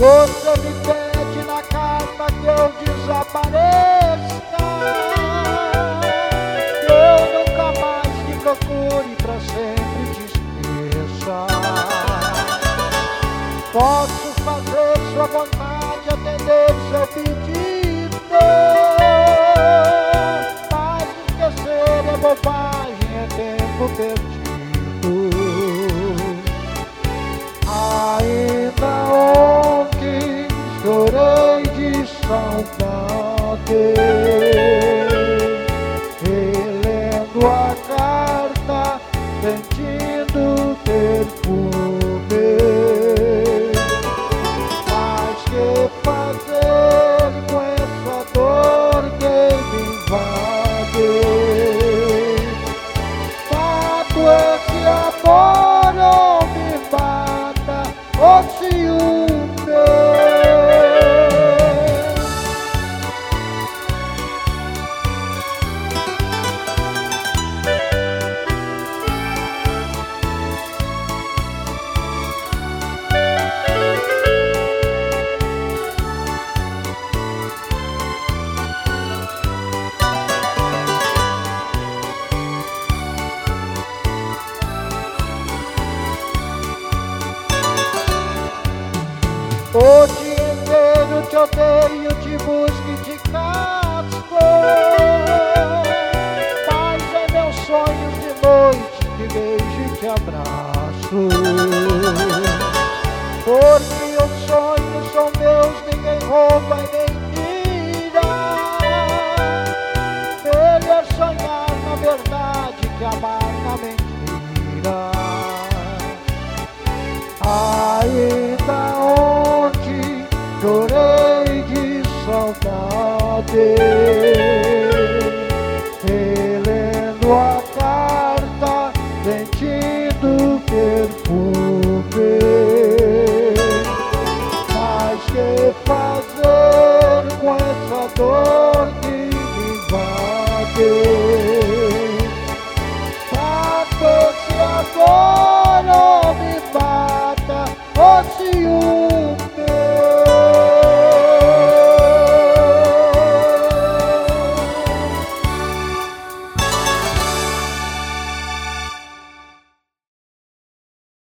me pede na carta que eu desapareça. Que eu nunca mais te procure pra sempre te esqueça. Posso fazer sua vontade, atender seu pedido. Mas esquecer é bobagem, confronter. Ele é do O dia inteiro te odeio, te busco e te casco. Mas é meus sonhos de noite, te beijo e te abraço. Porque os sonhos são meus, ninguém rouba e nem tira. Melhor sonhar na verdade que amar ser relendo é a carta sentindo perfume. Mas que fazer com essa dor?